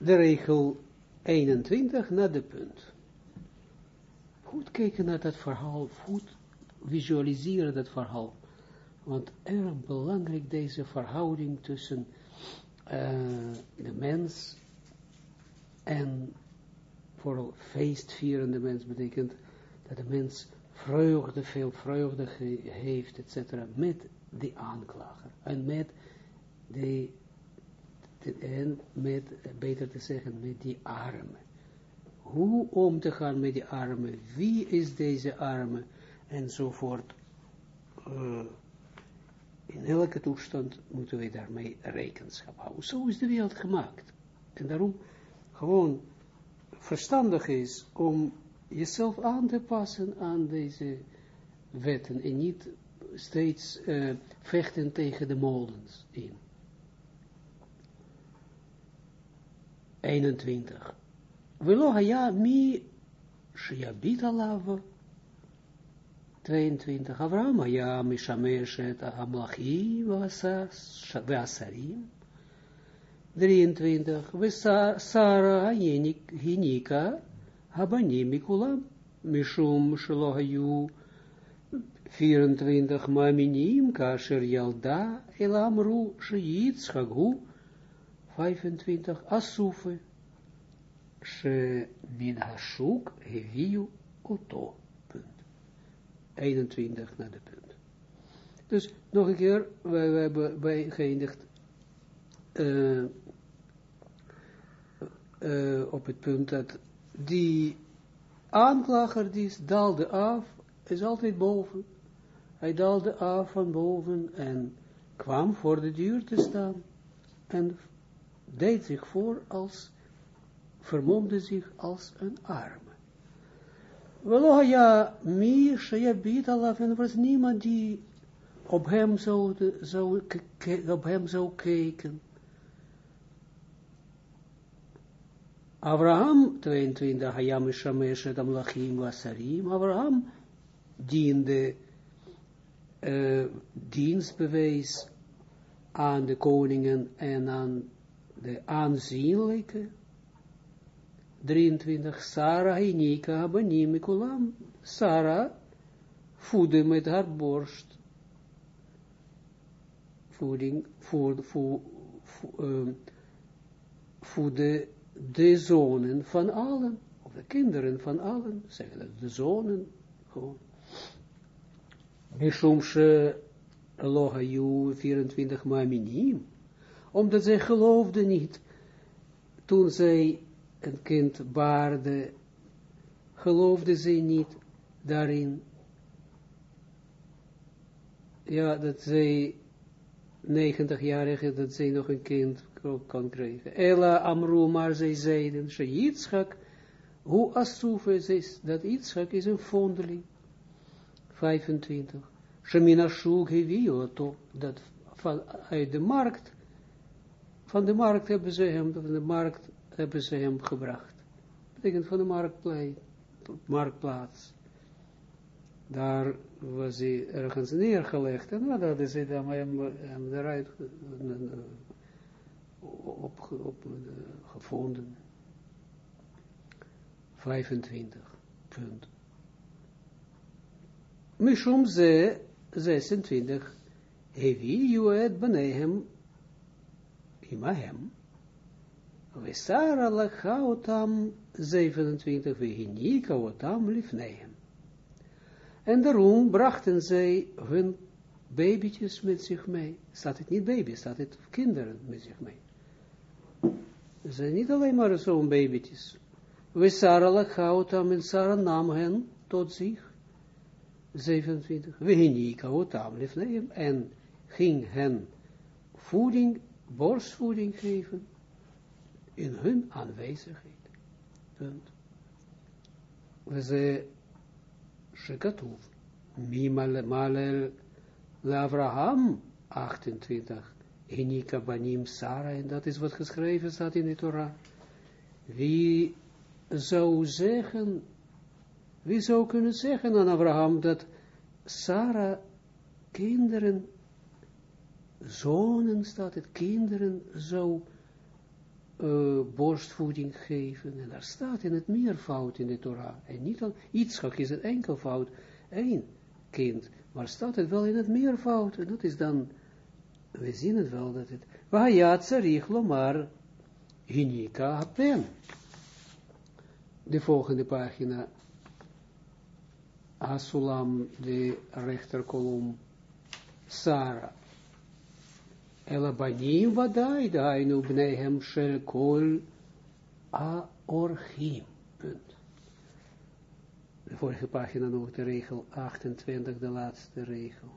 de regel 21 naar de punt. Goed kijken naar dat verhaal, goed visualiseren dat verhaal. Want erg belangrijk deze verhouding tussen uh, de mens en vooral feestvierende mens betekent dat de mens vreugde, veel vreugde heeft, etc. met de aanklager. En met de, en met, beter te zeggen, met die armen. Hoe om te gaan met die armen, wie is deze armen, enzovoort. Uh, in elke toestand moeten we daarmee rekenschap houden. Zo is de wereld gemaakt. En daarom gewoon verstandig is om jezelf aan te passen aan deze wetten en niet steeds uh, vechten tegen de molens in. 21. Velo haya mi shiabit alav 22. Avraham haya mishamesh et amlachi ve'asarim 23. Sara hinika Habani mikulam, mishum shelo 24 maminim, kasher yalda, elamru, sheyitzchag 25 asufe, she min hashuk, heviu, oto, punt. 21 naar de punt. Dus nog een keer, wij hebben geëindigd uh, uh, op het punt dat die aanklager die daalde af, is altijd boven. Hij daalde af van boven en kwam voor de deur te staan en deed zich voor als, vermomde zich als een arme. Wel, ja, mi, alaf, en was niemand die op hem zou, zou, op hem zou kijken. Abraham, 22, Hayam Ishamesh et Amlachim Wasarim, Abraham diende uh, dienstbewijs aan de koningen en aan de aanzienlijke. 23, Sarah Hinika Abanim Mikulam, Sarah voedde met haar borst, voeding, voed, voed, voedde de zonen van allen, of de kinderen van allen, zeggen dat de zonen, gewoon. Mishumshe Elohayu 24 Maminim, omdat zij geloofden niet, toen zij een kind baarde, geloofden zij niet daarin, ja, dat zij 90-jarige, dat zij nog een kind kan krijgen. Ella Amru, maar zij zeiden, ze Yitzchak, hoe Asuf is, dat Yitzchak is een vondeling. 25. Shemina Shug dat uit de markt, van de markt hebben ze hem, van de markt hebben ze hem gebracht. Dat betekent van de marktplaats. Daar was hij ergens neergelegd en dat hadden ze hem, hem eruit op, op, uh, gevonden. 25 punt. Mishum ze 26 hevi juet benehem imahem. Vesara lacha otam 27 vehinika otam lifnehem. En daarom brachten zij hun babytjes met zich mee. Staat het niet baby, staat het kinderen met zich mee. Ze zijn niet alleen maar zo'n babytjes. We Sarah lachautam en Sarah nam hen tot zich. 27. We hinika otam lefneem en ging hen voeding, borstvoeding geven in hun aanwezigheid. Punt. We ze shekatuv. Mimalel malel Avraham 28. Enika banim Sarah, en dat is wat geschreven staat in de Torah. Wie zou zeggen, wie zou kunnen zeggen aan Abraham dat Sarah kinderen, zonen staat het, kinderen zou uh, borstvoeding geven. En daar staat in het meervoud in de Torah. En niet al, Yitzchak is het enkelvoud, één kind. Maar staat het wel in het meervoud. En dat is dan, we zien het wel, dat het, Sarich Lomar Hinika. De volgende pagina, Asulam, de rechterkolom, Sarah. Ela banim vadai, dainu bnehem shel kol aorchim. Punt. De vorige pagina nog de regel 28, de laatste regel.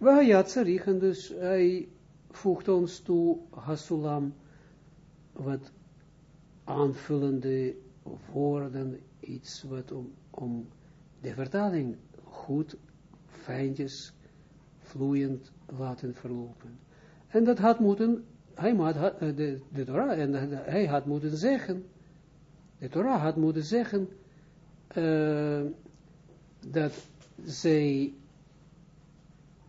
En dus hij voegt ons toe, Hasulam, wat aanvullende woorden, iets wat om, om de vertaling goed, fijntjes, vloeiend laten verlopen. En dat had moeten, hij had, eh, de, de Torah, en hij had moeten zeggen, de Torah had moeten zeggen, uh, dat zij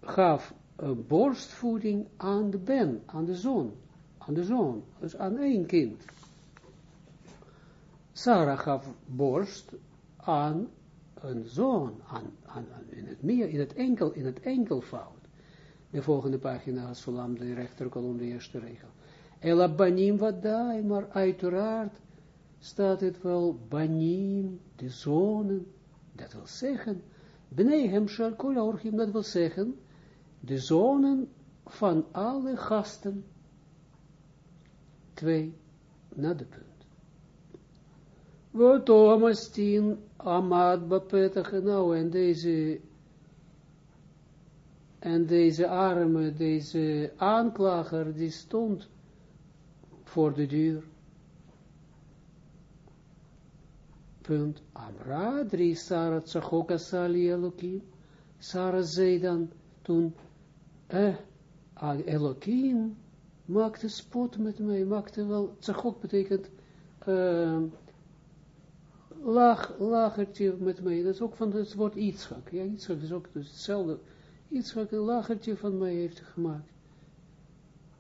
gaf een borstvoeding aan de ben, aan de zoon, aan de zoon, dus aan één kind. Sarah gaf borst aan een zoon, aan, aan, in het meer, in het enkel, in het enkelvoud. De volgende pagina, Solam, de rechterkolom, de eerste regel. Ela banim vadai, maar uiteraard staat het wel banim, de zonen, dat wil zeggen, bnei shal kol dat wil zeggen, de zonen van alle gasten, twee, na de punt. Wat Thomastin Amad Bapetach, nou en deze en deze arme, deze aanklager, die stond voor de deur. Punt. Amra, drie Sarah Tzachoka Sali Elohim. Sarah zei dan toen, eh, Elohim maakte spot met mij, maakte wel, Tzachok betekent, uh, lach, lachertje met mij, dat is ook van het woord Yitzchak, ja, Yitzchak is ook dus hetzelfde, iets wat een lachertje van mij heeft gemaakt.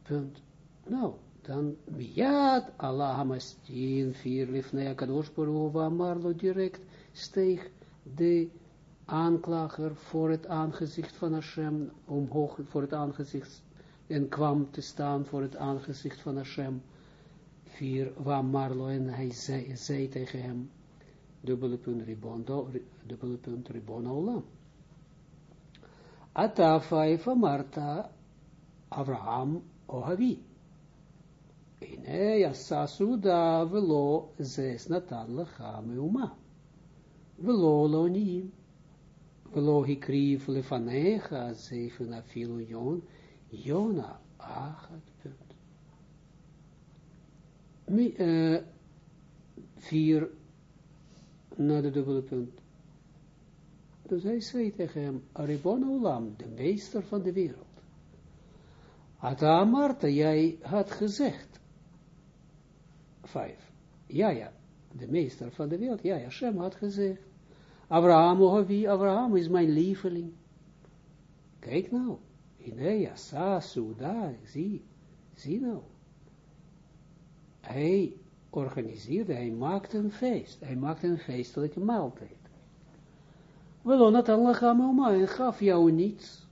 Punt. Nou, dan Miyad Allah Hamastin, vier lifnei Akadosh Baruch Marlo direct steeg de aanklager voor het aangezicht van Hashem, omhoog voor het aangezicht, en kwam te staan voor het aangezicht van Hashem. Vier, waar Marlo en hij zei, zei tegen hem, dubbele punt ribon, dubbele punt ribon olam. Ata vijfa Marta Abraham Ohavi. Ine yasasu da velo zes natan lecha meuma. Velo lonim. Velo hikrief lefanecha zeven afilu yon. Jona achat punt. Vier na de punt. Dus hij zei tegen hem, Aribon Olam, de meester van de wereld. Ata Marta, jij had gezegd, vijf, ja, ja, de meester van de wereld, ja, Shem had gezegd, Abraham, wie, Abraham is mijn lieveling. Kijk nou, Inea, Sa, Suda, zie, zie nou. Hij organiseerde, hij maakte een feest, hij maakte een feestelijke maaltijd. Wel, Natan lachamoma, en gaf jou niets.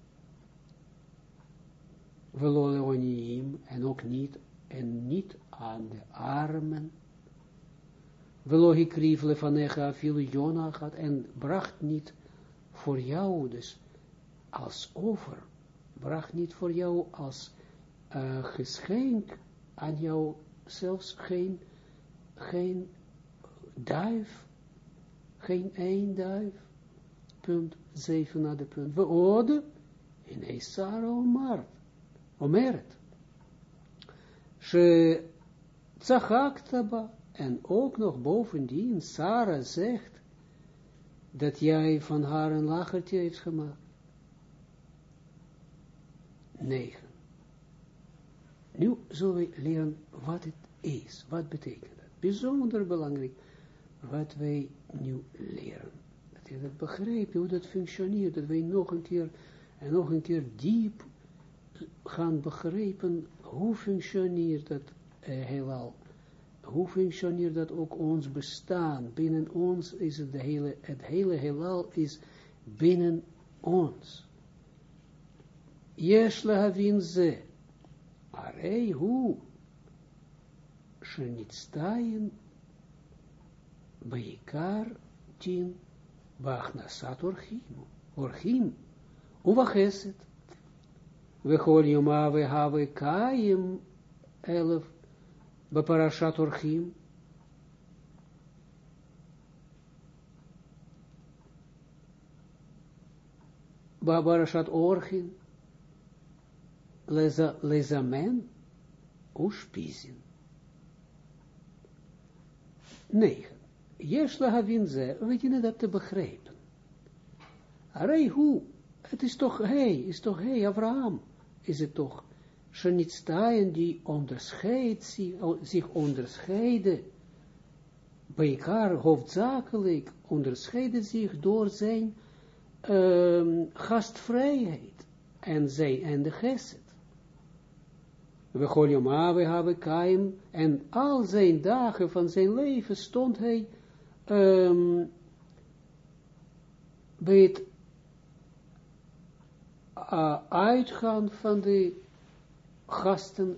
Wel, leoniem, en ook niet, en niet aan de armen. Wel, hikrief lefanecha, viel Jona gaat, en bracht niet voor jou, dus als over, bracht niet voor jou als uh, geschenk aan jou, zelfs geen, geen duif, geen één duif punt 7 naar de punt. We ode in Esara Omar. Omeret. She. En ook nog bovendien, Sarah zegt dat jij van haar een lachertje heeft gemaakt. 9. Nu zullen we leren wat het is. Wat betekent dat? Bijzonder belangrijk wat wij nu leren je dat begrijpen, hoe dat functioneert, dat wij nog een keer en nog een keer diep gaan begrijpen hoe functioneert dat uh, heelal. Hoe functioneert dat ook ons bestaan? Binnen ons is het, de hele, het hele heelal is binnen ons. Yesh lahavin ze. Arei hu. Shenitztayin. Baikar tin. Bachnasat orchim. Orchim. Uvacheset. Vechol yoma vehave kaim. Elef. Baparashat orchim. Baparashat orchim lezamen uspizin. 9. Jesla havin ze, we dienen dat te begrijpen. Arei hoe, het is toch hij, is toch hij, Abraham, is het toch, Shanitstaien die onderscheidt, zich onderscheiden, bij elkaar hoofdzakelijk onderscheiden zich door zijn um, gastvrijheid en zijn en de geset we Goljoma, we hebben Kaim, en al zijn dagen van zijn leven stond hij um, bij het eh, uitgaan van de gasten,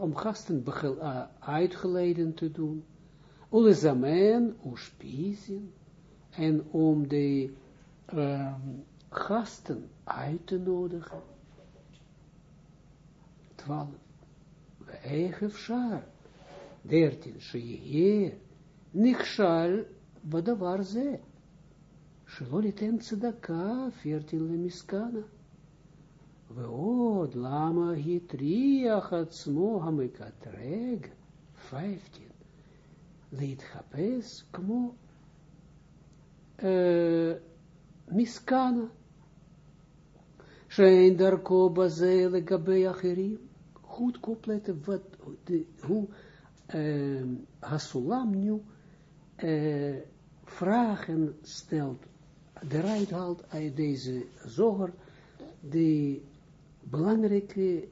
om gasten uh, eh, uitgeleiden te doen, ulezamen, uspizien, en om de ehm, gasten uit te nodigen. Twaalf. Eigen schaar. Dertien. Shehe. Nikshal בדבר זה, שלא ליתן צדקה, פרטין למסכנה. ועוד למה הטריח עצמו המקטרג, פייפטין, להתחפש כמו אה, מסכנה, שאין דרכו בזה לגבי אחרים, goed opletten wat, de, hoe uh, Hasulam nu uh, vragen stelt, eruit haalt uit deze zoger, de belangrijke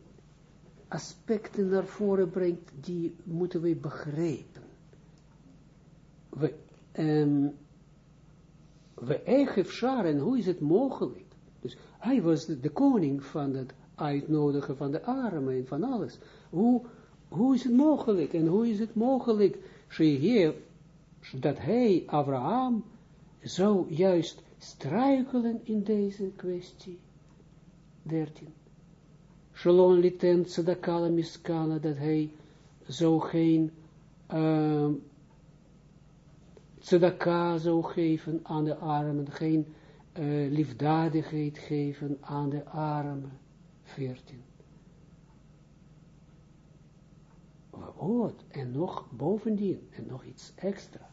aspecten naar voren brengt, die moeten we begrijpen. We, um, we eigen en hoe is het mogelijk? Dus hij was de, de koning van het uitnodigen van de armen en van alles. Hoe, hoe is het mogelijk? En hoe is het mogelijk dat hij, Abraham, zou juist struikelen in deze kwestie? 13. Shalom liten tzedakala miskana, dat hij zou geen uh, tzedaka zou geven aan de armen, geen uh, liefdadigheid geven aan de armen. 14. Wat, en nog bovendien, en nog iets extra.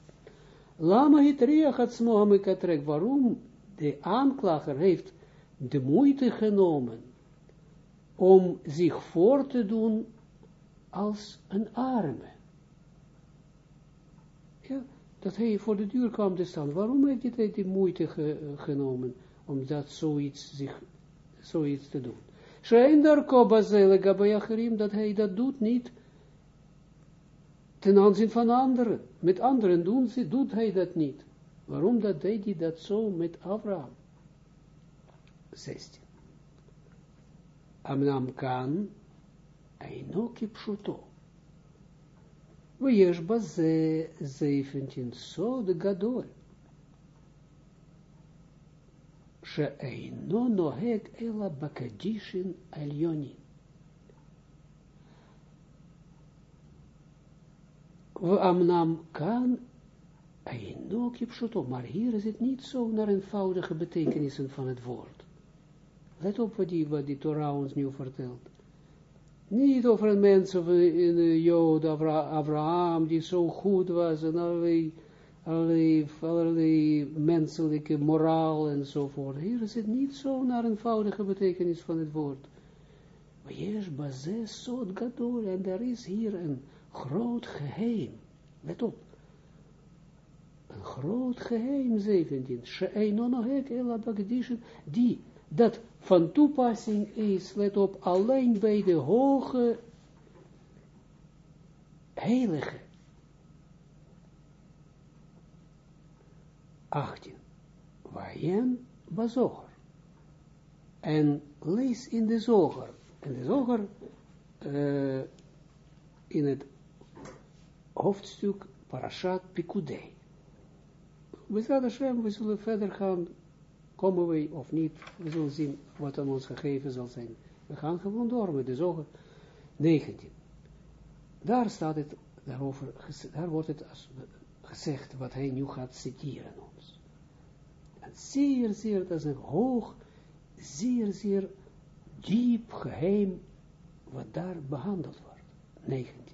Lama hitriach het smohamikatrek, waarom de aanklager heeft de moeite genomen om zich voor te doen als een arme. Ja, dat hij voor de deur kwam te staan. Waarom heeft hij die moeite genomen om dat zoiets, zich, zoiets te doen? Shein darko bazele gabayachirim, dat hij dat doet niet ten aanzien van anderen. Met anderen doen ze, doet hij dat niet. Waarom dat deed hij dat zo met Abraham? 16. Amnam kan, eino kipshuto. Wees baze 17 sod gadol. Sheeino nohek ela bakadishin aljonin. we amnam kan maar hier is het niet zo naar eenvoudige betekenissen van het woord. Let op wat die, wat die Torah ons nu vertelt. Niet over een mens of een Jood, Avra, Abraham, die zo goed was en allerlei, allerlei, allerlei menselijke moraal enzovoort. Hier is het niet zo naar eenvoudige betekenis van het woord. Maar hier is bazes, Sot, gadol en er is hier een groot geheim. Let op. Een groot geheim, 17. She'einonohek ela bagdishen, die, dat van toepassing is, let op, alleen bij de hoge heilige. 18. Waaien bazoger. En lees in de zoger. In de zoger, uh, in het hoofdstuk Parashat Pikudei. We zullen, we zullen verder gaan, komen we of niet, we zullen zien wat aan ons gegeven zal zijn. We gaan gewoon door met de zoger 19. Daar staat het, daarover, daar wordt het gezegd wat hij nu gaat citeren ons. En zeer, zeer, dat is een hoog, zeer, zeer diep geheim wat daar behandeld wordt. 19.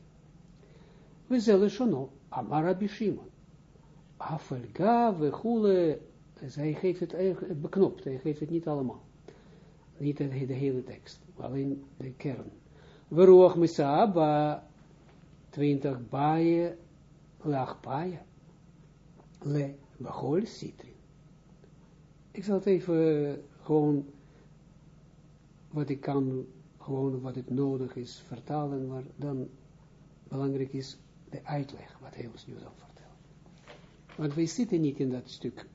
We zullen schon Amara Bishimon. Afelga, we goele, hij geeft het beknopt, hij geeft het niet allemaal. Niet de, hele tekst, alleen de kern. Veruach Misaaba, 20 baie, lag baie, le, behol citrin. Ik zal het even gewoon, wat ik kan, gewoon wat het nodig is, vertalen, maar dan belangrijk is de uitleg, wat hij ons nu zal vertellen. Want wij zitten niet in dat stuk.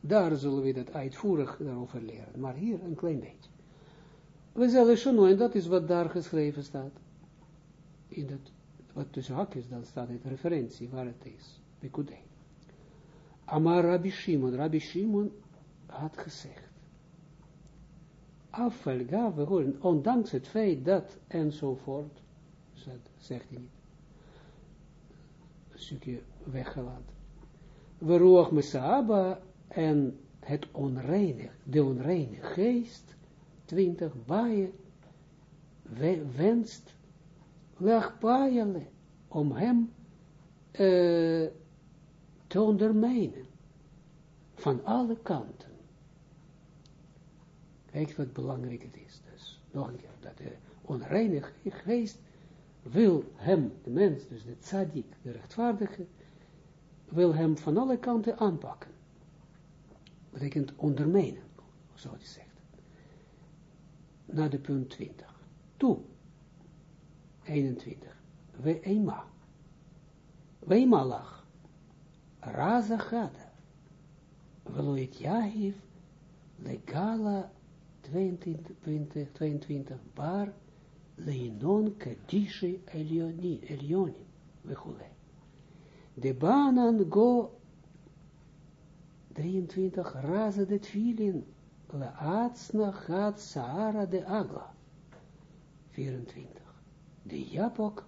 Daar zullen we dat uitvoerig daarover leren. Maar hier een klein beetje. We zullen schon en dat is wat daar geschreven staat. In dat, wat tussen hakjes, dan staat het referentie waar het is. Bekudei. Amar Rabbi Shimon. Rabbi Shimon had gezegd. Afvalga, we horen, ondanks het feit dat, enzovoort, zegt hij niet stukje weggelaten. Veruach Mesaaba en het onreine, de onreine geest, 20 baaien, wenst, lachpaaiele, om hem uh, te ondermijnen, van alle kanten. Kijk wat belangrijk het is, dus nog een keer, dat de onreine geest wil hem, de mens, dus de tzaddik, de rechtvaardige, wil hem van alle kanten aanpakken. Betekent ondermijnen, zo hij zegt. Na de punt 20. Toe. 21. We ema. We ema lach. Raza gada. Veloit jahiv. Legala 22, 22 bar leinon kadishi elioni, elioni, וכו'. De banan go 23 razen de twilin, laatsna gaat Sahara de agla. 24. De japok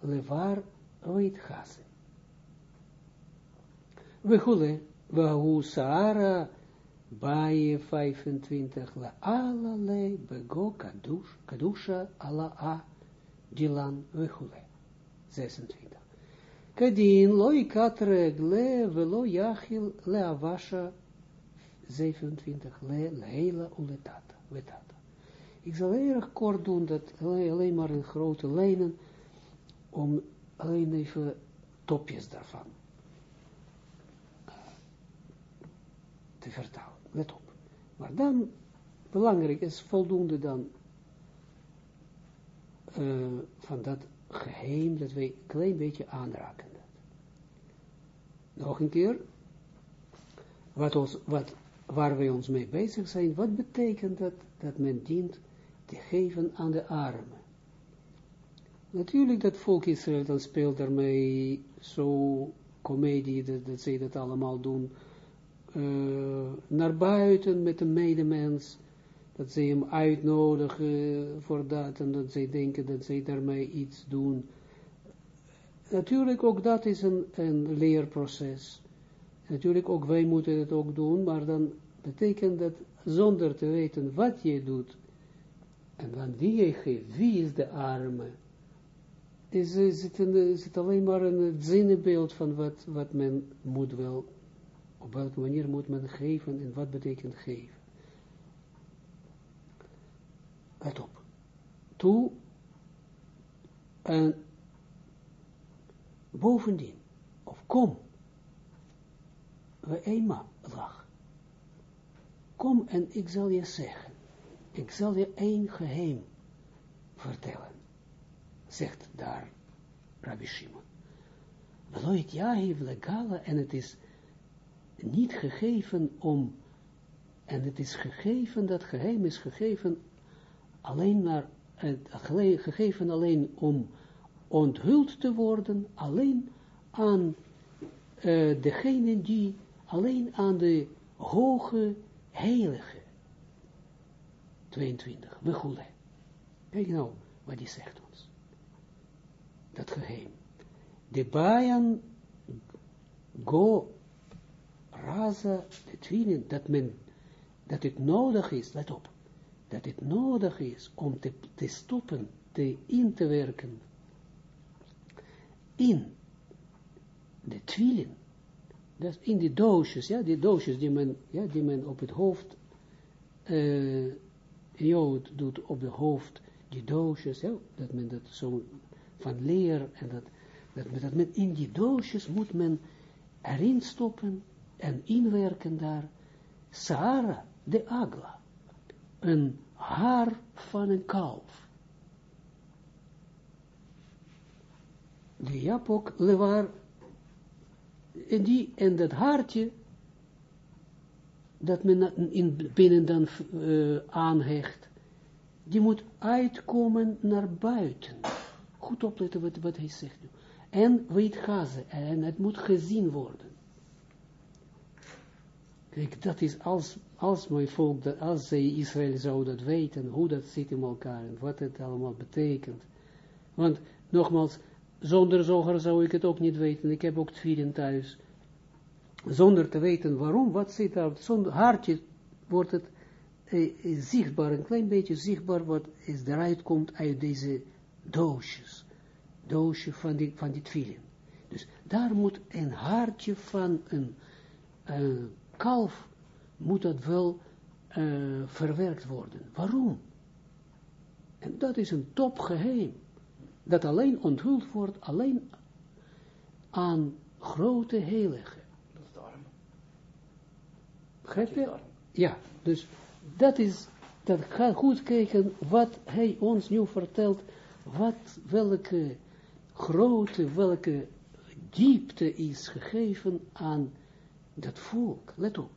levar oit hasen. וכו', והוא Sahara Baie 25, la ala le bego kadush, kadusha ala a dilan vechule. 26. Kadin loi katregle velo yachil le avasha 27, le leila uletata, wetata. Ik zal erg kort doen, dat alleen maar in grote lijnen, om alleen even topjes daarvan te vertalen let op. Maar dan, belangrijk is voldoende dan uh, van dat geheim, dat wij een klein beetje aanraken. Nog een keer, wat ons, wat, waar wij ons mee bezig zijn, wat betekent dat, dat men dient te geven aan de armen? Natuurlijk dat volk Israël dan speelt daarmee zo comedie, dat, dat zij dat allemaal doen, uh, naar buiten met de medemens, dat ze hem uitnodigen voor dat en dat zij denken dat zij daarmee iets doen. Natuurlijk ook dat is een, een leerproces. Natuurlijk ook wij moeten het ook doen, maar dan betekent dat zonder te weten wat je doet en dan wie je geeft, wie is de arme, is, is, het, een, is het alleen maar een zinnenbeeld van wat, wat men moet wel op welke manier moet men geven en wat betekent geven. Let op. Toe en bovendien, of kom, we eenmaal lach. Kom en ik zal je zeggen, ik zal je één geheim vertellen, zegt daar Rabbi Shimon. Veloit Yahiv legala, en het is niet gegeven om, en het is gegeven, dat geheim is gegeven alleen naar, gegeven alleen om onthuld te worden, alleen aan uh, degene die, alleen aan de hoge heilige. 22, we goelen. Kijk nou wat hij zegt ons. Dat geheim. De bayan go raza de twinen, dat men, dat het nodig is, let op, dat het nodig is om te, stoppen, te in te werken in de twillen, dat in die doosjes, ja, die doosjes die men, ja, die men op het hoofd, uh, jood doet op het hoofd, die doosjes, ja, dat men dat zo van leer, en dat, dat, dat men in die doosjes moet men erin stoppen en inwerken daar, Sahara, de agla, een haar van een kalf. de japok lewaar, en, die, en dat haartje, dat men in binnen dan uh, aanhecht, die moet uitkomen naar buiten. Goed opletten wat, wat hij zegt nu. En weet gazen, en het moet gezien worden. Kijk, dat is als, als mijn volk, dat, als zij Israël zou dat weten, hoe dat zit in elkaar, en wat het allemaal betekent. Want, nogmaals, zonder zoger zou ik het ook niet weten. Ik heb ook twieren thuis. Zonder te weten waarom, wat zit daar. Zonder hartje wordt het eh, zichtbaar, een klein beetje zichtbaar wat eruit komt uit deze doosjes. Doosje van die, van die. Dus daar moet een hartje van een uh, kalf, moet dat wel uh, verwerkt worden. Waarom? En dat is een topgeheim dat alleen onthuld wordt, alleen aan grote heiligen. Dat is de arm. Begrijp je? Ja, dus dat is, dat ga goed kijken wat hij ons nu vertelt, wat, welke grote, welke diepte is gegeven aan dat volk. Let op.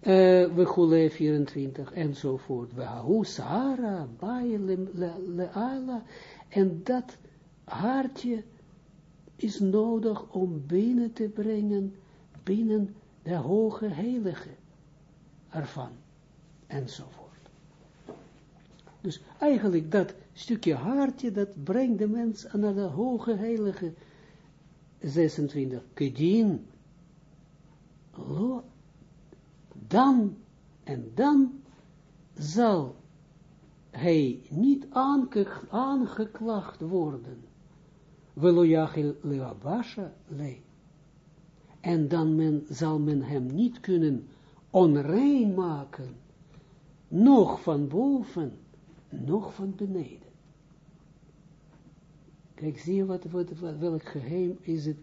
Uh, we goelen 24 enzovoort. We hou Sahara, Baye, Leala, en dat hartje is nodig om binnen te brengen, binnen de hoge heilige ervan, enzovoort. Dus eigenlijk dat stukje hartje, dat brengt de mens naar de hoge heilige 26. Kedien, dan en dan zal hij niet aangeklaagd worden. Velojachil leabasha le. En dan men, zal men hem niet kunnen onrein maken, nog van boven, nog van beneden. Kijk, zie je wat, wat, wat, welk geheim is het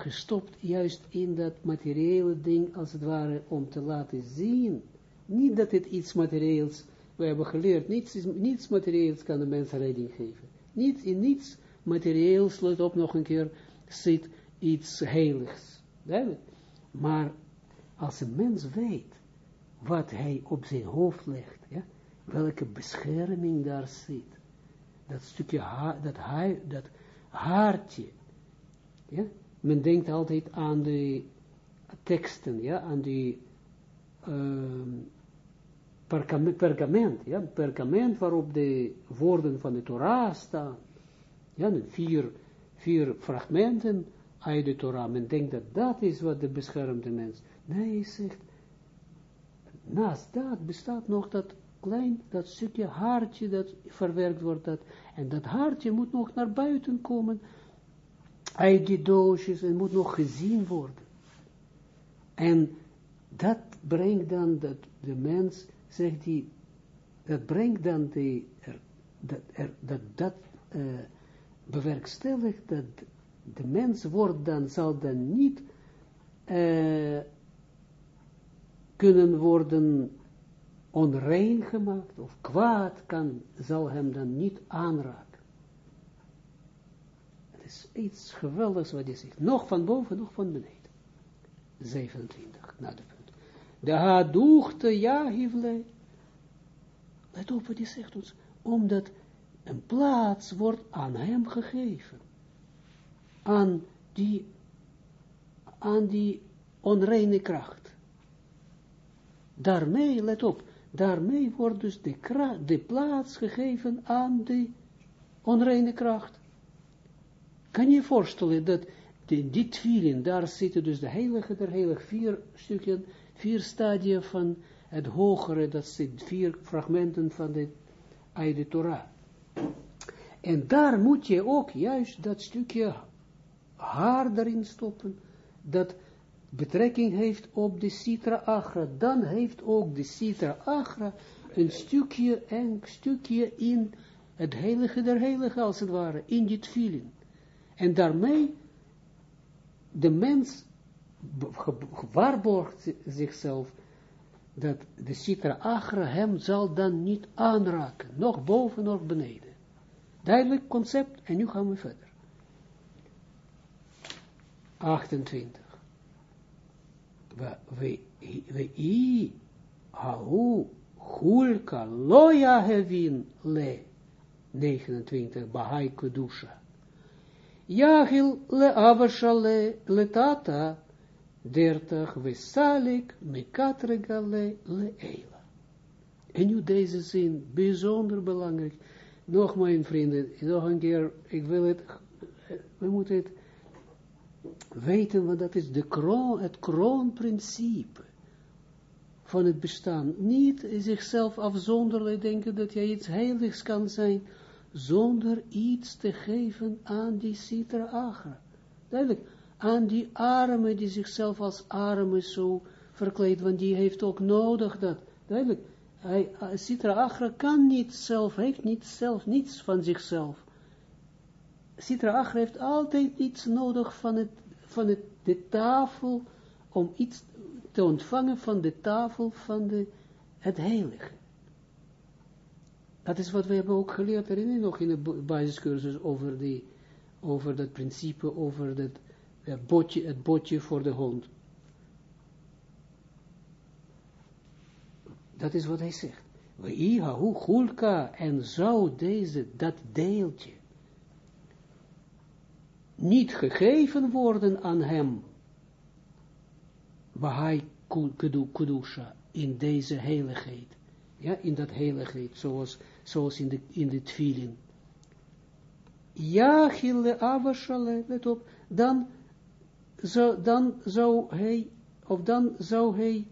gestopt juist in dat materiële ding, als het ware, om te laten zien. Niet dat het iets materieels we hebben geleerd, niets, niets materieels kan de mens redding geven. Niet, in niets materieels, let op nog een keer, zit iets heiligs. Maar als een mens weet wat hij op zijn hoofd legt, welke bescherming daar zit, dat stukje dat, haar, dat haartje, ja, men denkt altijd aan de teksten, ja, aan die uh, perkament, ja, perkament waarop de woorden van de Torah staan. Ja, vier, vier fragmenten uit de Torah. Men denkt dat dat is wat de beschermde mens. Nee, hij zegt, naast dat bestaat nog dat klein, dat stukje haartje dat verwerkt wordt. Dat, en dat haartje moet nog naar buiten komen die doosjes en moet nog gezien worden. En dat brengt dan dat de mens zegt hij, dat brengt dan de, dat, er, dat, dat uh, bewerkstelligt, dat de mens wordt dan, zal dan niet uh, kunnen worden onrein gemaakt, of kwaad kan, zal hem dan niet aanraken. Is iets geweldigs wat hij zegt. Nog van boven, nog van beneden. 27, na de punt. De hadoegte jahivle. Let op wat hij zegt ons. Omdat een plaats wordt aan hem gegeven. Aan die, aan die onreine kracht. Daarmee, let op, daarmee wordt dus de, de plaats gegeven aan die onreine kracht. Kan je je voorstellen dat in dit twielen, daar zitten dus de heilige der heilige, vier stukken, vier stadia van het hogere, dat zit vier fragmenten van de, uit de Torah. En daar moet je ook juist dat stukje haar erin stoppen, dat betrekking heeft op de Sitra Agra. Dan heeft ook de Sitra Agra een stukje, een stukje in het heilige der heilige, als het ware, in dit twielen. En daarmee, de mens waarborgt zichzelf, dat de Sitra Agra hem zal dan niet aanraken, nog boven, nog beneden. Duidelijk concept, en nu gaan we verder. 28. We, we, i, hau, hulka, loya hevin, le, 29, Bahai Kedusha. Yahil le avashale le tata, 30, Vesalik, mekatregale le eila. En nu deze zin, bijzonder belangrijk. Nog mijn vrienden, nog een keer, ik wil het, we moeten het weten, want dat is de kroon, het kroonprincipe van het bestaan. Niet zichzelf afzonderlijk denken dat jij iets heiligs kan zijn, zonder iets te geven aan die Sitra Agra. Duidelijk, aan die arme die zichzelf als arme zo verkleedt, want die heeft ook nodig dat. Duidelijk, hij, Sitra Agra kan niet zelf, heeft niet zelf, niets van zichzelf. Sitra Agra heeft altijd iets nodig van, het, van het, de tafel, om iets te ontvangen van de tafel van de, het heilige. Dat is wat we hebben ook geleerd, herinner je nog in de basiscursus over, die, over dat principe, over het, botje, het botje voor de hond. Dat is wat hij zegt. hulka, en zou deze, dat deeltje, niet gegeven worden aan hem, Bahai Kudusha, in deze heiligheid, ja, in dat heiligheid, zoals, zoals in de, in de tvilin. Ja, Gille Avashale, let op, dan, zo, dan zou hij, of dan zou hij,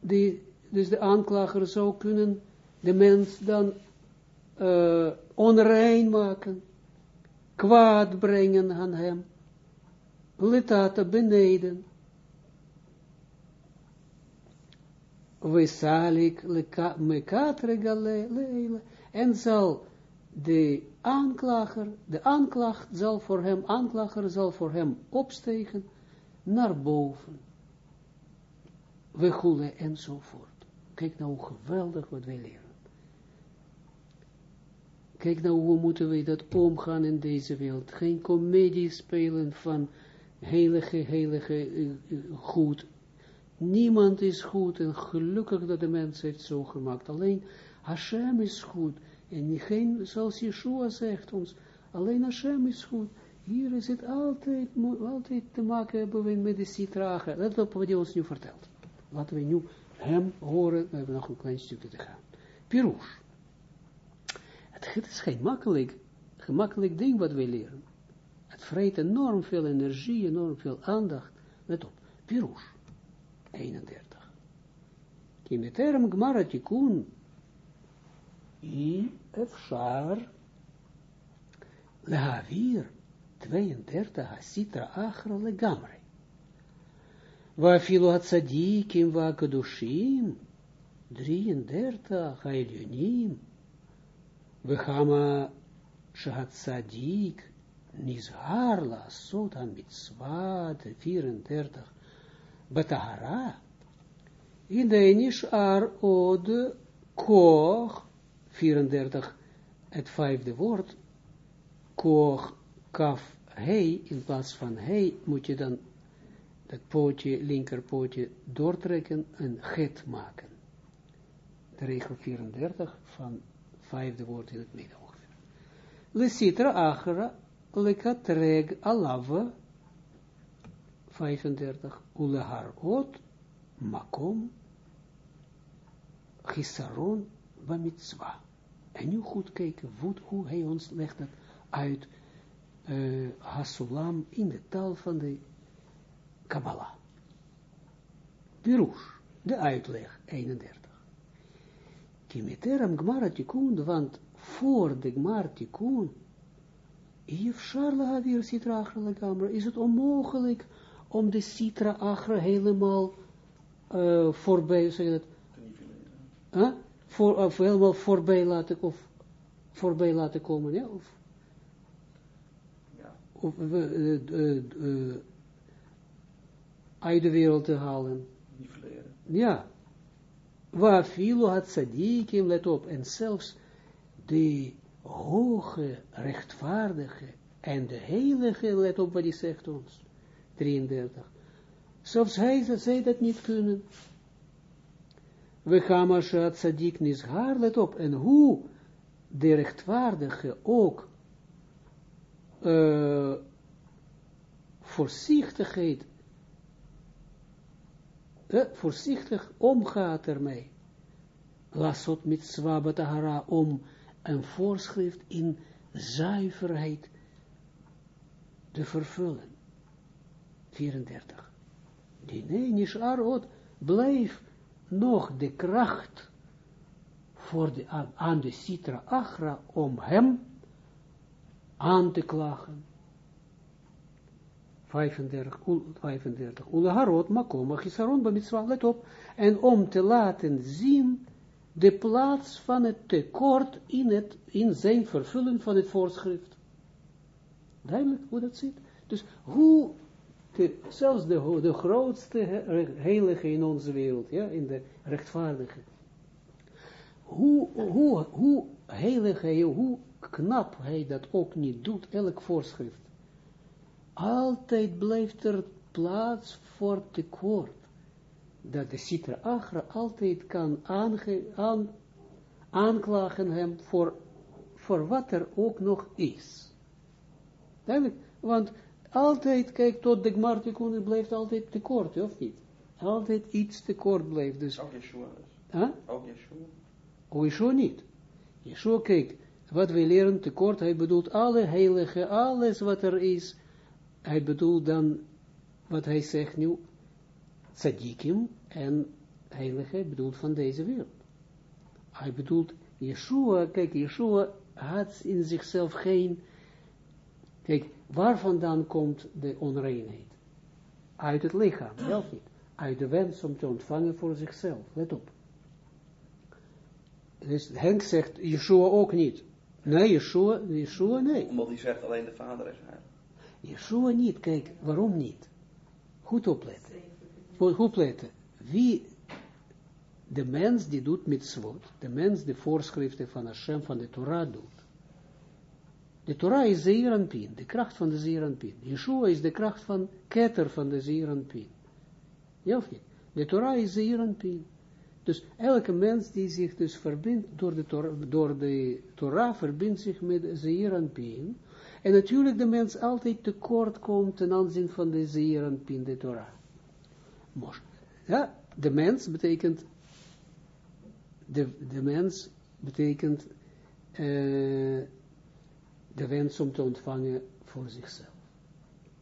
de, dus de aanklager zou kunnen de mens dan uh, onrein maken, kwaad brengen aan hem, letata beneden, Vesalik mekatregale leile, en zal de aanklager, de aanklacht zal voor hem, aanklager zal voor hem opstegen naar boven. We goelen enzovoort. Kijk nou hoe geweldig wat wij leren. Kijk nou hoe moeten we dat omgaan in deze wereld. Geen komedie spelen van heilige, heilige, uh, goed Niemand is goed en gelukkig dat de mens heeft zo gemaakt. Alleen Hashem is goed. En geen, zoals Yeshua zegt ons, alleen Hashem is goed. Hier is het altijd, altijd te maken hebben met de citrage. Let op wat hij ons nu vertelt. Laten we nu hem horen. We hebben nog een klein stukje te gaan. Pirouche. Het is geen makkelijk, gemakkelijk ding wat we leren. Het vreet enorm veel energie, enorm veel aandacht. Let op. Pirouche. 31. Kimeterm gmara tikun i efshar lehavir 32 hasitra achra legamre. Vafilo hatzadikim va kadushim 33 hailionim Vechama shahatzadik nizhar la sot mitzvah 34 In de nishar od koch, 34, het vijfde woord, koch, kaf hij, in plaats van hij, moet je dan dat pootje, linkerpootje, doortrekken en get maken. De regel 34 van vijfde woord in het midden ongeveer. Lesitra achra, lekatreg alava, 35, uleharot, makom, chisaron, bamitzwa. En nu goed kijken hoe hij ons legt dat uit uh, Hasulam in de taal van de Kabbalah. Pirush, de uitleg, 31. Kimeteram gmara tikkun, want voor de gmar tikkun, is het onmogelijk om de sitra achra helemaal uh, voorbij, zeg je dat? Huh? Voor, of helemaal voorbij laten, of voorbij laten komen, ja? Of, ja. of uh, uh, uit de wereld te halen. Ja. Waar filo had tzadikim, let op, en zelfs de hoge, rechtvaardige en de heilige, let op wat hij zegt ons, 33. Zelfs hij, dat zij dat niet kunnen. We gaan maar tzadik nishar, let op, en hoe de rechtvaardige ook uh, voorzichtigheid uh, voorzichtig omgaat ermee. Lasot mitzwa batahara om een voorschrift in zuiverheid te vervullen. 34. Die nee, nishar ot, blijf nog de kracht voor de, aan, de citra achra om hem aan te klagen 35, 35. Uleharot makom, gisaron bamitzwa, let op. En om te laten zien de plaats van het tekort in, het, in zijn vervulling van het voorschrift. Duidelijk hoe dat zit. Dus hoe, zelfs de, de grootste heilige in onze wereld, ja, in de rechtvaardige, hoe, hoe, hoe heilig hij, hoe knap hij dat ook niet doet, elk voorschrift altijd blijft er plaats voor tekort. Dat de Sitra Achra altijd kan aan, aanklagen hem voor, voor wat er ook nog is. Want altijd, kijk, tot de Gmartikun blijft altijd tekort, of niet? Altijd iets tekort blijft. Dus, ook Yeshua dus. Huh? Ook Yeshua. Ook Yeshua niet. Yeshua, kijk, wat wij leren tekort, hij bedoelt alle heilige, alles wat er is, hij bedoelt dan, wat hij zegt nu, tzadikim en heilige bedoelt van deze wereld. Hij bedoelt, Yeshua, kijk, Yeshua had in zichzelf geen, kijk, waar vandaan komt de onreinheid? Uit het lichaam, wel niet. Uit de wens om te ontvangen voor zichzelf, let op. Dus Henk zegt, Yeshua ook niet. Nee, Yeshua, Yeshua nee. Omdat hij zegt alleen de vader is heilig. Yeshua niet, kijk, waarom niet? Goed opletten. Goed opletten. Wie, de mens die doet mitzvot, de mens die voorschriften van Hashem, van de Torah doet. De Torah is Zeeranpin, de kracht van de Zeeranpin. Yeshua is de kracht van Keter van de Zeeranpin. Ja of niet? De Torah is Zeeranpin. Dus elke mens die zich dus verbindt door de Torah, door de Torah verbindt zich met Zeeranpin, en natuurlijk de mens altijd tekort komt ten aanzien van de zeer en pin de Torah. Ja, de mens betekent, de, de mens betekent uh, de wens om te ontvangen voor zichzelf.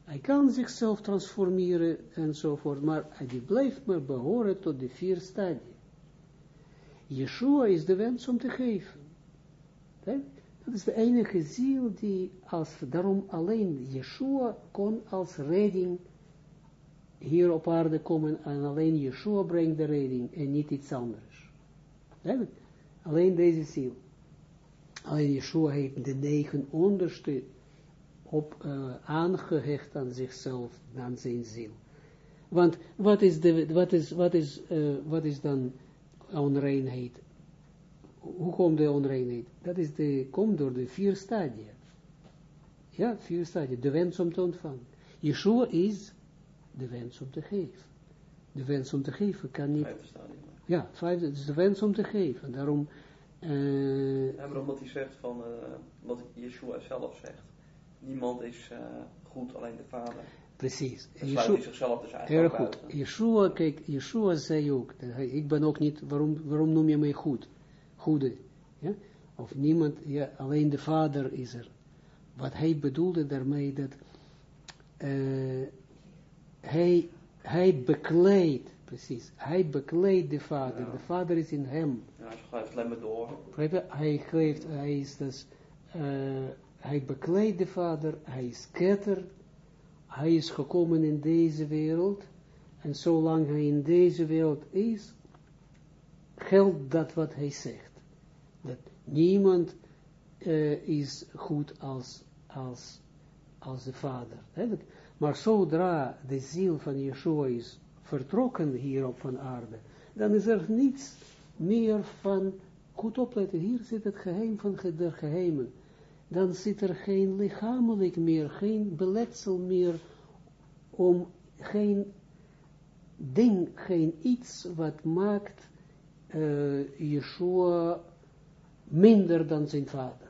Hij kan zichzelf transformeren enzovoort, maar hij blijft maar behoren tot de vier stadia. Yeshua is de wens om te geven. Dat is de enige ziel die als, daarom alleen Yeshua kon als redding hier op aarde komen en alleen Yeshua brengt de redding en niet iets anders. Alleen deze ziel. Alleen Yeshua heeft de negen onderste op uh, aangehecht aan zichzelf, aan zijn ziel. Want wat is, de, wat is, wat is, uh, wat is dan onreinheid? hoe komt de onreinheid? Dat is de, komt door de vier stadia. Ja, vier stadia. De wens om te ontvangen. Yeshua is de wens om te geven. De wens om te geven kan niet... Vijfde stadium. Ja, vijfde, het is de wens om te geven. Daarom... eh, Ja, maar omdat hij zegt van, eh, wat Yeshua zelf zegt. Niemand is eh, goed, alleen de Vader. precies. Yeshua- zichzelf dus eigenlijk ook goed. Yeshua, kijk, Yeshua zei ook, ik ben ook niet, waarom, waarom noem je mij goed? Goede. Ja? Of niemand, ja, alleen de vader is er. Wat hij bedoelde daarmee, dat hij, hij bekleedt, precies, hij bekleedt de vader. Ja. De vader is in hem. Ja, hij maar door. Hij geeft, hij is dus, eh, hij bekleedt de vader, hij is ketter, hij is gekomen in deze wereld, en zolang hij in deze wereld is, geldt dat wat hij zegt. Dat niemand eh, is goed als, als, als de vader. Maar zodra de ziel van Yeshua is vertrokken hier op van aarde, dan is er niets meer van, goed opletten, hier zit het geheim van de geheimen. Dan zit er geen lichamelijk meer, geen beletsel meer, om geen ding, geen iets wat maakt eh Yeshua minder dan zijn vader.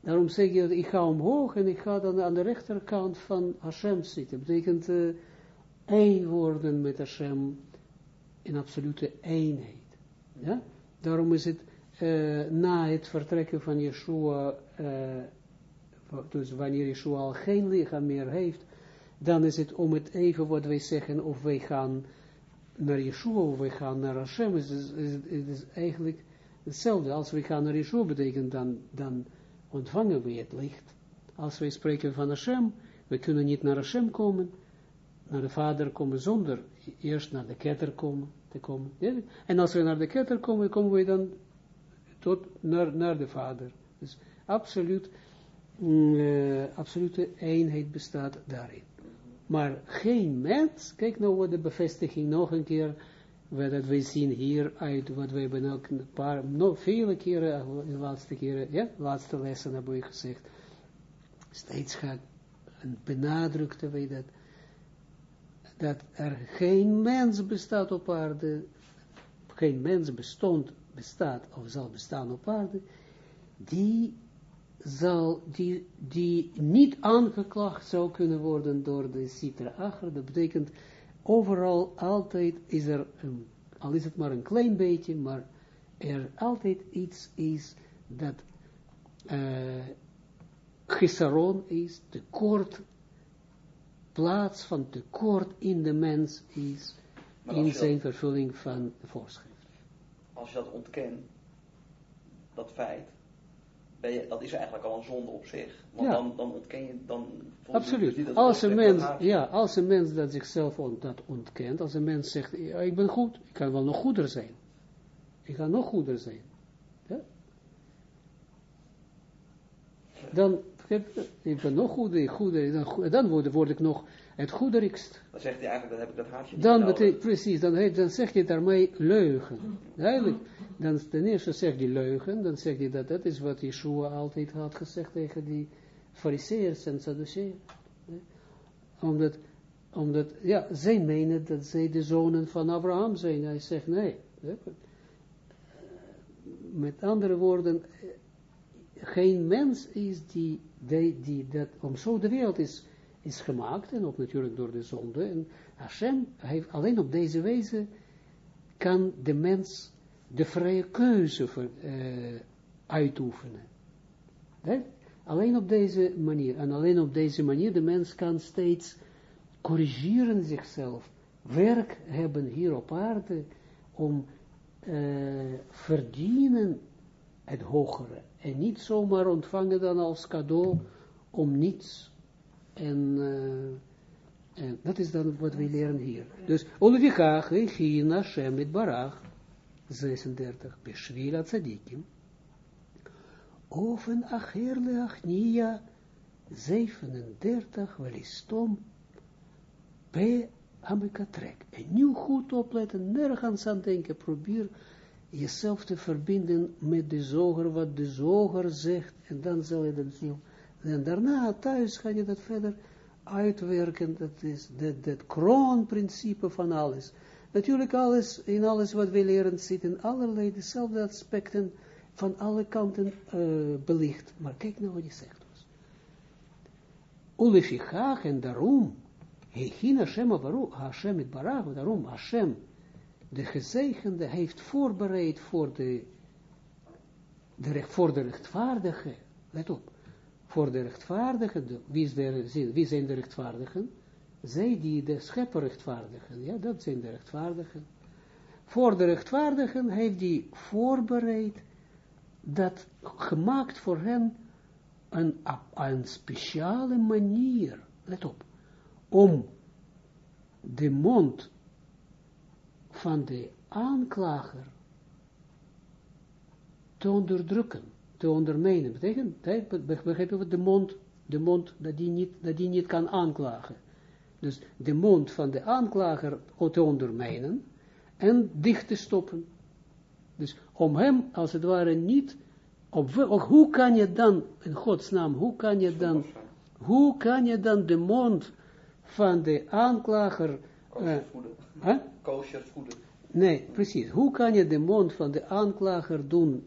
Daarom zeg je, ik ga omhoog en ik ga dan aan de rechterkant van Hashem zitten. betekent eh één worden met Hashem in absolute eenheid. Ja? Daarom is het eh, na het vertrekken van Yeshua, eh, dus wanneer Yeshua al geen lichaam meer heeft, dan is het om het even wat wij zeggen, of wij gaan naar Yeshua, of wij gaan naar Hashem, is, is, eigenlijk hetzelfde. Als we gaan naar Yeshua betekent, dan, dan ontvangen we het licht. Als wij spreken van Hashem, we kunnen niet naar Hashem komen, naar de Vader komen zonder eerst naar de ketter komen, te komen. En als we naar de ketter komen, komen we dan tot naar, naar de Vader. Dus absoluut, mm, eh, absolute eenheid bestaat daarin. Maar geen mens, kijk nou wat de bevestiging nog een keer, wat dat wij zien hier uit, wat we hebben ook een paar, nog vele keren, de laatste keren, ja, laatste lessen hebben we gezegd, steeds gaat, en benadrukten wij dat, dat er geen mens bestaat op aarde, geen mens bestond, bestaat of zal bestaan op aarde, die zal, die, die niet aangeklaagd zou kunnen worden door de Sitra Acher. Dat betekent, overal altijd is er, al is het maar een klein beetje, maar er altijd iets is dat uh, is, tekort, plaats van tekort in de mens is, in zijn dat- vervulling van de voorschrift. Als je dat ontkent, dat feit, ben je, dat is eigenlijk al een zonde op zich. Want Ja. dan, dan ontken je, dan... Absoluut. dat Als een, mens, dat ja, als een mens dat zichzelf on, dat ontkent, als een mens zegt, ja, ik ben goed, ik kan wel nog goeder zijn. Ik ga nog goeder zijn. Ja? Dan, ik ben nog goeder, ik goeder dan, dan word, word ik nog het goederikst. Dan zegt hij eigenlijk, dan heb ik dat haartje Dan betekent, precies, dan, dan zeg je daarmee leugen. Duidelijk. Dan ten eerste zegt hij leugen, dan zegt hij dat dat is wat Yeshua altijd had gezegd tegen die fariseërs en Sadduceërs. Omdat, omdat, ja, zij menen dat zij de zonen van Abraham zijn. Hij zegt nee. Met andere woorden, geen mens is die, die, die dat, om zo de wereld is, is gemaakt, en ook natuurlijk door de zonde, en Hashem heeft alleen op deze wijze kan de mens de vrije keuze eh, uitoefenen. Alleen op deze manier, en alleen op deze manier, de mens kan steeds corrigeren zichzelf, werk hebben hier op aarde, om eh, verdienen het hogere, en niet zomaar ontvangen dan als cadeau om niets, en... eh, en dat is dan wat we leren hier. Dus, Olvikach, Echin, Hashem, Barach, 36, Beshvila Tzadikim, Oven Acherle Achnia, 37, Welistom, P. Amekatrek. En nu goed opletten, nergens aan denken, probeer jezelf te verbinden met de zoger, wat de zoger zegt, en dan zal je de ziel En daarna, thuis, ga je dat verder uitwerken, dat is het kroonprincipe van alles. Natuurlijk alles, in alles wat we leren zitten allerlei dezelfde aspecten van alle kanten uh, belicht. Maar kijk nou wat hij zegt. Ulefichach en daarom, Hechin Hashem Avaru, Hashem het Barach, daarom Hashem, de gezegende, heeft voorbereid voor de, de, voor de rechtvaardige, let op, voor de rechtvaardigen, wie, wie zijn de rechtvaardigen? Zij die de schepper rechtvaardigen, ja, dat zijn de rechtvaardigen. Voor de rechtvaardigen heeft hij voorbereid, dat gemaakt voor hen een, een speciale manier, let op, om de mond van de aanklager te onderdrukken te ondermijnen. Betekent, begrijp je wat de mond, de mond dat die, niet, dat die niet kan aanklagen. Dus de mond van de aanklager te ondermijnen en dicht te stoppen. Dus om hem, als het ware, niet, op, hoe kan je dan, in Gods naam, hoe kan je dan, hoe kan je dan de mond van de aanklager. Uh, huh? Nee, precies. Hoe kan je de mond van de aanklager doen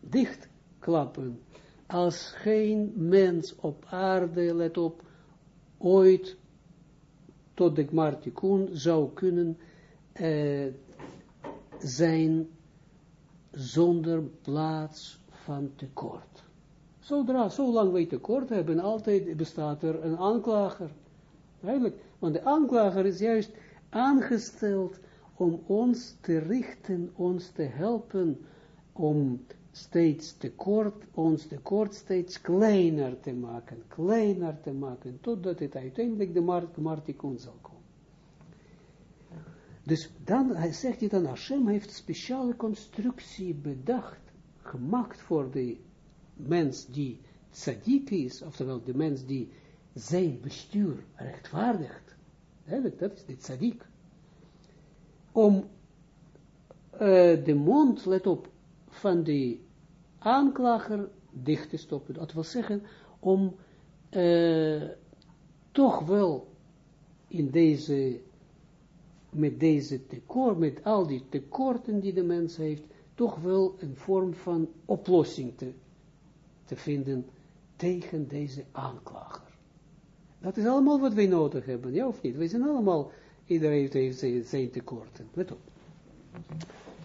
dicht klappen, als geen mens op aarde, let op, ooit tot de Gmartikun zou kunnen uh, zijn zonder plaats van tekort. Zodra, zolang wij tekort hebben, altijd bestaat er een aanklager. Eigenlijk, want de aanklager is juist aangesteld om ons te richten, ons te helpen, om steeds tekort, ons tekort steeds kleiner te maken, kleiner te maken, totdat het uiteindelijk de Martikun zal komen. Dus dan, hij zegt hij dan, Hashem heeft speciale constructie bedacht, gemaakt voor de mens die tzaddik is, oftewel de mens die zijn bestuur rechtvaardigt. Dat is de tzaddik. Om uh, de mond, let op, van de aanklager dicht te stoppen. Dat wil zeggen, om uh, toch wel in deze, met deze tekort, met al die tekorten die de mens heeft, toch wel een vorm van oplossing te, te vinden tegen deze aanklager. Dat is allemaal wat wij nodig hebben, ja of niet? Wij zijn allemaal, iedereen heeft zijn, tekorten. Let op.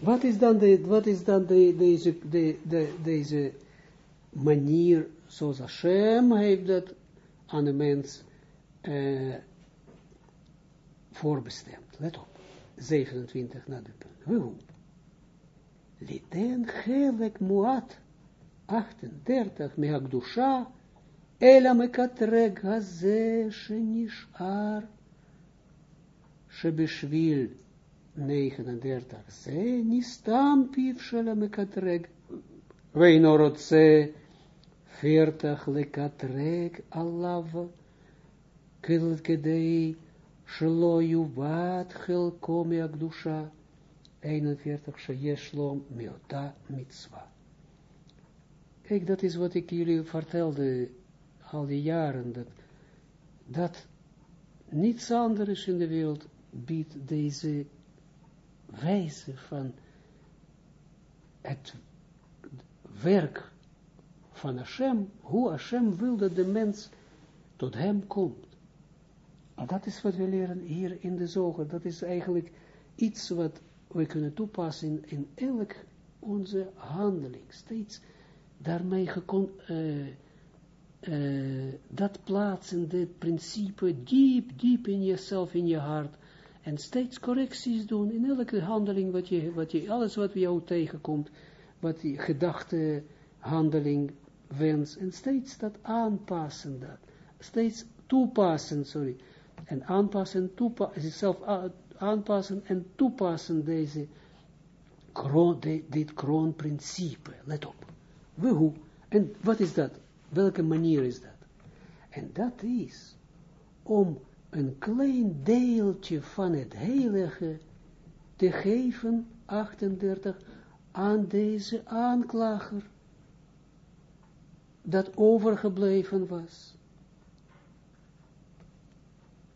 Wat is dan, de, wat is dan de, deze, de, de, deze manier, zoals Hashem heeft dat aan de mens uh, voorbestemd. Let op, 27 naar de punt. Liten gelek muat, 38, meagdusha, אלא מקטרג הזה שנשאר, שבשביל 39, ze nistam piv shela mekatreg, veino rotse 40 lekatreg alav, kilt kedei shelo yuvat chelko meagdusha, 41 sheyeshlom miota mitzwa. Kijk, dat is wat ik jullie vertelde al die jaren, dat, dat niets anders in de wereld biedt deze wijze van het werk van Hashem, hoe Hashem wil dat de mens tot hem komt. En dat is wat we leren hier in de zoger. Dat is eigenlijk iets wat we kunnen toepassen in, elk onze handeling. Steeds daarmee gekon, uh, uh, dat dit principe diep, diep in jezelf, in je hart. En steeds correcties doen in elke handeling, wat je, wat je, alles wat jou tegenkomt, wat je gedachte, handeling, wens, en steeds dat aanpassen, dat, steeds toepassen, sorry, en aanpassen, toepassen, zichzelf aanpassen en toepassen deze kroon, dit kroonprincipe, let op, we hoe, en wat is dat, welke manier is dat, en dat is om een klein deeltje van het heilige te geven, 38, aan deze aanklager. dat overgebleven was.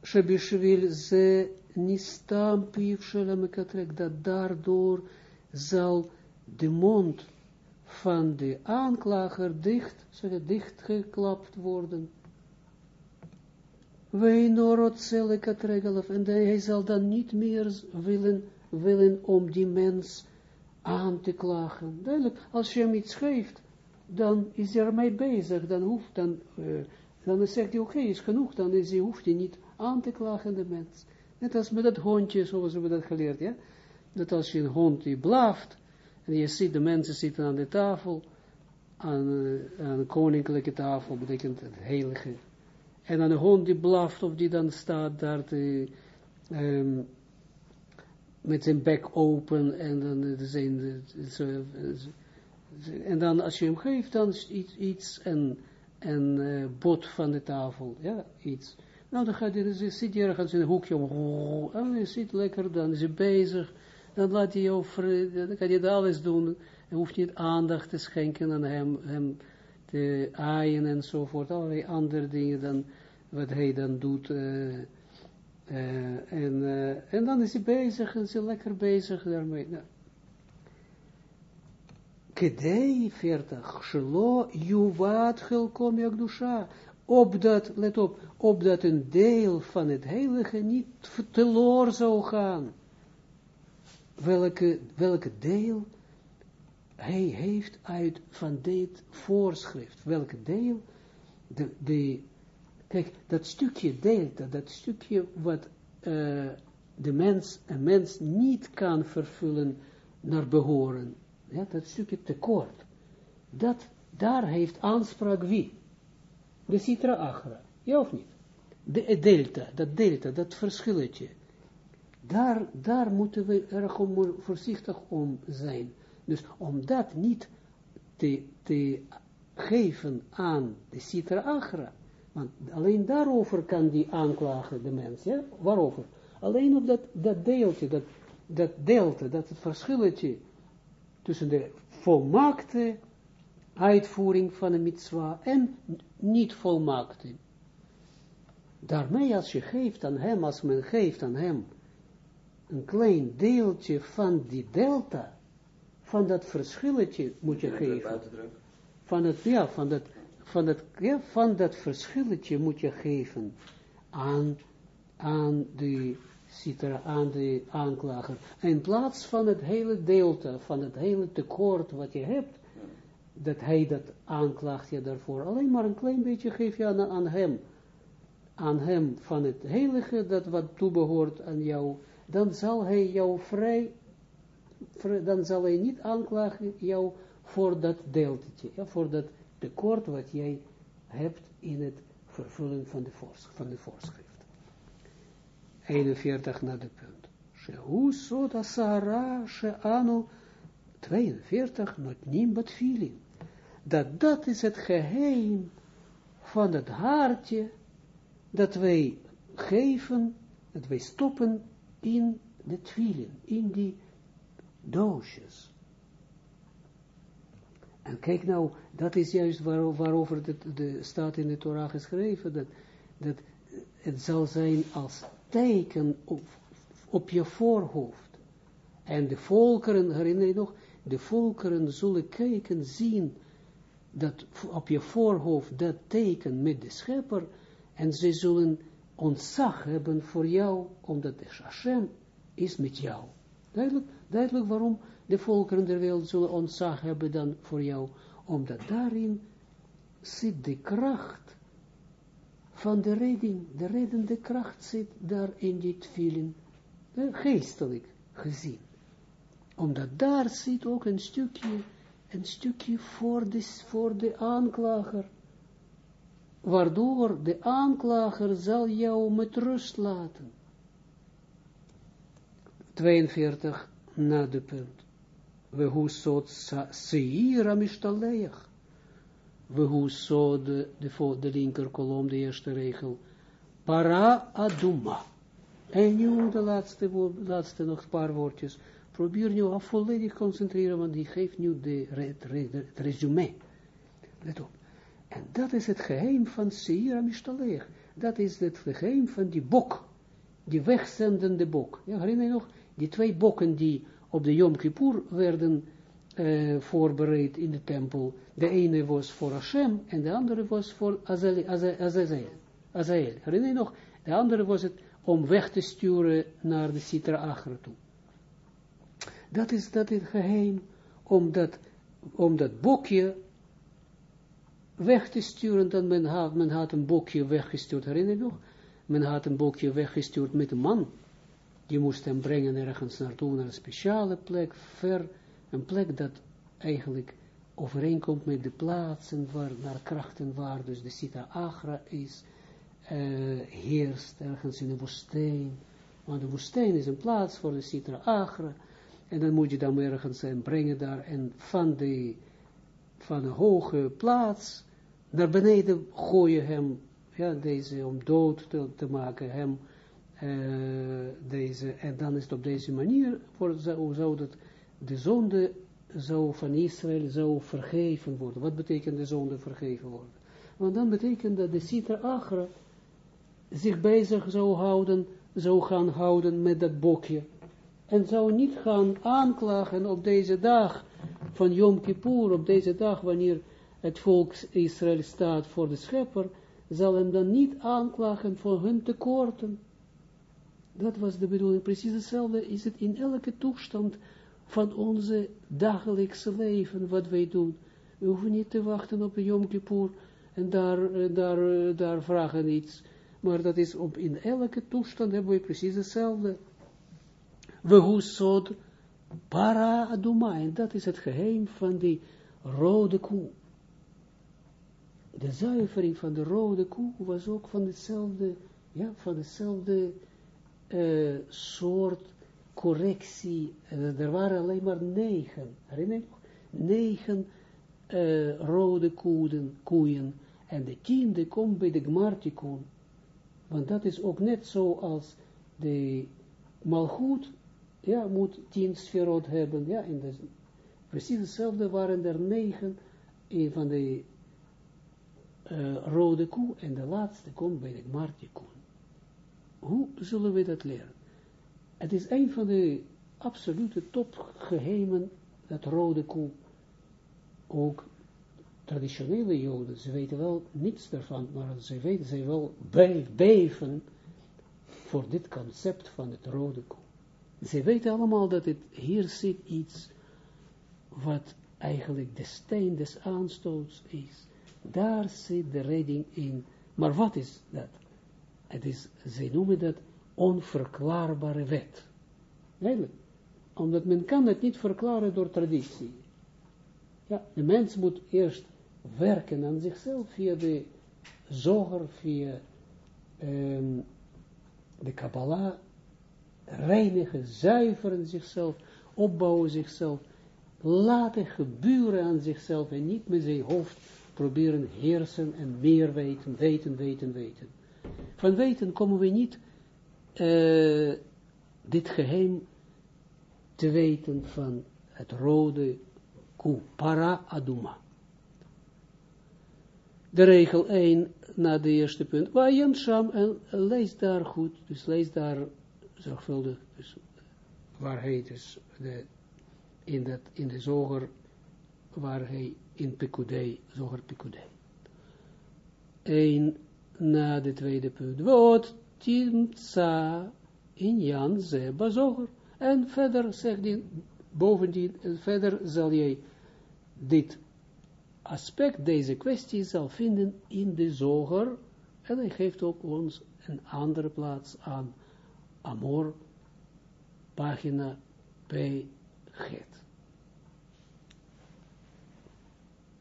Shebishvil ze nistam pief shalem dat daardoor zal de mond van de aanklager dicht, zeg dicht geklapt worden. Wij norotzelekatregelef, en hij zal dan niet meer willen, willen om die mens aan te klagen. Duidelijk, als je hem iets geeft, dan is hij ermee bezig, dan hoeft, dan, uh, dan zegt hij, oké, is genoeg, dan is hij, hoeft hij niet aan te klagen, de mens. Net als met dat hondje, zoals we dat geleerd, ja. Dat als je een hond die blaft, en je ziet de mensen zitten aan de tafel, aan, uh, aan een koninklijke tafel, betekent het heilige. En dan een hond die blaft, of die dan staat daar te, um, met zijn bek open, en dan zijn ze, en dan als je hem geeft, dan iets, iets en, en bot van de tafel, ja, iets. Nou, dan gaat hij, zit hij ergens in een hoekje, en hij zit lekker, dan is hij bezig, dan laat hij jou, dan kan hij alles doen, hij hoeft niet aandacht te schenken aan hem, hem te aaien enzovoort, allerlei andere dingen dan, wat hij dan doet, uh, uh, en, uh, en dan is hij bezig, en is lekker bezig daarmee, nou. Kedei 40, Shelo, Juvat, Gelkom, Yagdusha, opdat, let op, opdat een deel van het heilige niet teloor zou gaan welke, welke deel hij heeft uit van dit voorschrift. Welke deel, de, de, kijk, dat stukje delta, dat stukje wat uh, de mens, een mens niet kan vervullen naar behoren, ja, dat stukje tekort, dat, daar heeft aanspraak wie? De citra agra, ja of niet? De delta, dat delta, dat verschilletje, daar, daar moeten we erg voorzichtig om zijn. Dus om dat niet te, te geven aan de citra agra, want alleen daarover kan die aanklagen, de mens, ja? Waarover? Alleen op dat, dat deeltje, dat, dat deelte, dat het verschilletje tussen de volmaakte uitvoering van een mitzwa en niet volmaakte. Daarmee als je geeft aan hem, als men geeft aan hem een klein deeltje van die delta, van dat verschilletje moet je geven. Van het, ja, van dat, van dat, ja, van dat verschilletje moet je geven aan, aan de citra, aan de aanklager. In plaats van het hele delta, van het hele tekort wat je hebt, dat hij dat aanklaagt je daarvoor. Alleen maar een klein beetje geef je aan, aan hem. Aan hem van het heilige, dat wat toebehoort aan jou dan zal hij jou vrij, dan zal hij niet aanklagen jou voor dat deeltje, voor dat tekort wat jij hebt in het vervullen van de, van de voorschrift. 41 naar de punt. Shehu sota sara she'anu 42 not nimbat filin. Dat dat is het geheim van het hartje dat wij geven, dat wij stoppen in de twillen, in die doosjes. En kijk nou, dat is juist waar, waarover de, de staat in de Torah geschreven, dat, dat het zal zijn als teken op, op je voorhoofd. En de volkeren, herinner je nog, de volkeren zullen kijken, zien, dat op je voorhoofd dat teken met de schepper, en ze zullen ontzag hebben voor jou, omdat de Hashem is met jou. Duidelijk, duidelijk waarom de volkeren der wereld zullen ontzag hebben dan voor jou, omdat daarin zit de kracht van de redding, de reddende kracht zit daar in dit vielen, geestelijk gezien. Omdat daar zit ook een stukje, een stukje voor de, voor de aanklager, waardoor de aanklager zal jou met rust laten. 42 na de punt. We hoe sot seira mishtaleach. We hoe de, de, linker kolom, de eerste regel. Para aduma. En nu de laatste, laatste nog paar woordjes. Probeer nu af volledig concentreren, want die geeft nu de, het resume. Let op. En dat is het geheim van Seir Mishtalech. Dat is het geheim van die bok, die wegzendende bok. Ja, herinner je nog? Die twee bokken die op de Yom Kippur werden uh, voorbereid in de tempel. De ene was voor Hashem en de andere was voor Azazel. Azazel. Herinner je nog? De andere was het om weg te sturen naar de Sitra Achra toe. Dat is dat het geheim, om dat, om dat bokje weg te sturen, dan men had, men had een bokje weggestuurd, herinner je nog? Men had een bokje weggestuurd met een man, die moest hem brengen ergens naartoe, naar een speciale plek, ver, een plek dat eigenlijk overeenkomt met de plaatsen waar, naar krachten waar dus de Sita Agra is, uh, heerst, ergens in de woestijn, want de woestijn is een plaats voor de Sita Agra, en dan moet je dan ergens hem brengen daar, en van de, van een hoge plaats, naar beneden gooien hem, ja, deze, om dood te, maken, hem, uh, deze, en dan is het op deze manier, voor, zou, dat de zonde zou van Israël zou vergeven worden. Wat betekent de zonde vergeven worden? Want dan betekent dat de Sita Agra zich bezig zou houden, zou gaan houden met dat bokje. En zou niet gaan aanklagen op deze dag van Yom Kippur, op deze dag wanneer het volk Israël staat voor de schepper, zal hem dan niet aanklagen voor hun tekorten. Dat was de bedoeling. Precies hetzelfde is het in elke toestand van onze dagelijkse leven, wat wij doen. We hoeven niet te wachten op een Yom Kippur en daar, eh, daar, eh, daar vragen iets. Maar dat is op, in elke toestand hebben we precies hetzelfde. We hoesod para aduma. En dat is het geheim van die rode koe. De zuivering van de rode koe was ook van hetzelfde, ja, van hetzelfde uh, soort correctie, uh, er waren alleen maar negen, herinner je? Negen uh, rode koeien, en de tiende komt bij de Gmartikon, want dat is ook net zo als de Malchut, ja, moet tien sferot hebben, ja, in de, precies hetzelfde waren er negen, van de uh, rode koe, en de laatste komt bij de Gmartikon. Hoe zullen we dat leren? Het is een van de absolute topgeheimen, dat rode koe. Ook traditionele joden, ze weten wel niets daarvan, maar ze weten, ze wel beven voor dit concept van het rode koe. Ze weten allemaal dat het hier zit iets wat eigenlijk de steen des aanstoots is. Daar zit de redding in. Maar wat is dat? Het is, ze noemen dat onverklaarbare wet. Eigenlijk. Omdat men kan het niet verklaren door traditie. Ja, de mens moet eerst werken aan zichzelf via de zoger, via um, de Kabbalah, reinigen, zuiveren zichzelf, opbouwen zichzelf, laten gebeuren aan zichzelf en niet met zijn hoofd proberen heersen en meer weten, weten, weten, weten. Van weten komen we niet uh, dit geheim te weten van het rode koe, para aduma. De regel 1 na de eerste punt. Wajan Sham, en lees daar goed, dus lees daar zorgvuldig, dus waar hij dus de, in, dat, in de zoger, waar hij in Pekudei, zoger Pekudei. 1 na de tweede punt. Wat timtsa in Jan ze bazoger. En verder zegt hij, bovendien, verder zal jij dit aspect, deze kwestie zal vinden in de zoger. En hij geeft ook ons een andere plaats aan Amor, pagina P. Get.